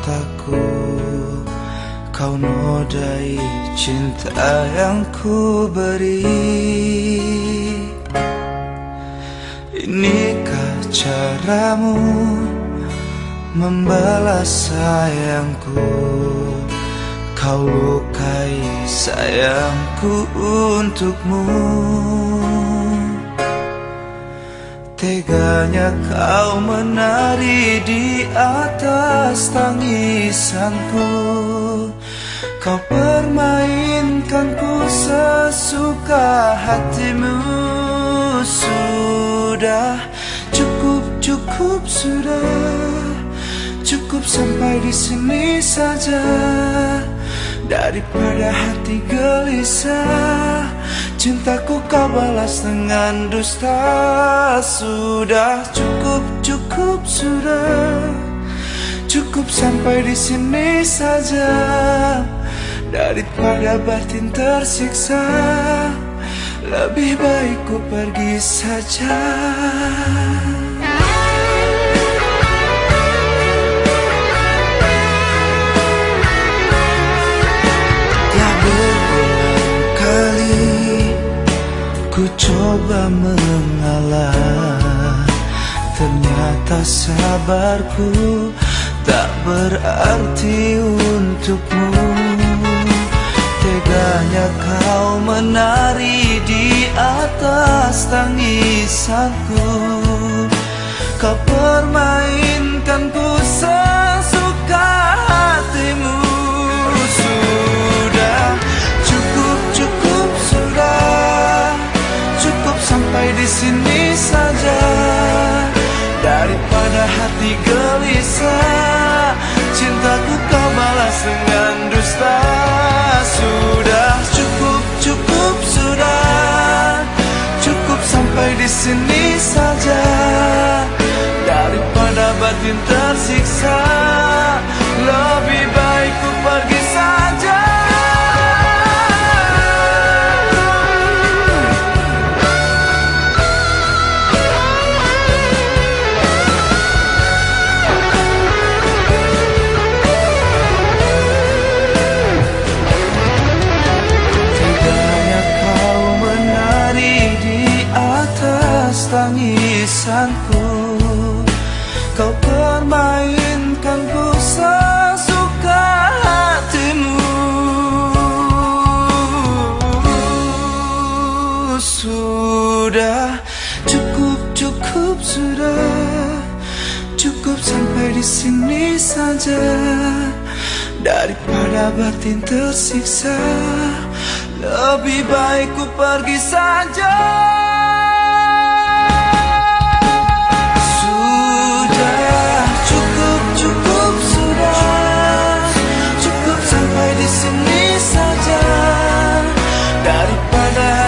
mataku Kau nodai cinta yang ku beri. Inikah caramu membalas sayangku? Kau lukai sayangku untukmu Teganya kau menari di atas tangisanku. Kau permainkanku sesuka hatimu. Sudah cukup cukup sudah. Cukup sampai di sini saja Daripada hati gelisah Cintaku kau balas dengan dusta. Sudah cukup, cukup, sudah Cukup sampai di sini saja. Daripada batin tersiksa Lebih baik ku pergi saja mengalah. Ternyata sabarku Tak berarti untukmu. Teganya kau menari di atas tangisanku. Kau permainkanku sesuka di sini saja. Daripada hati gelisah cintaku kau balas dengan dusta. Sudah cukup cukup sudah. Cukup sampai di sini saja. Daripada batin tersiksa lebih Kau permainkanku sesuka hatimu. Sudah cukup cukup sudah. Cukup sampai di sini saja. Daripada batin tersiksa Lebih baik ku pergi saja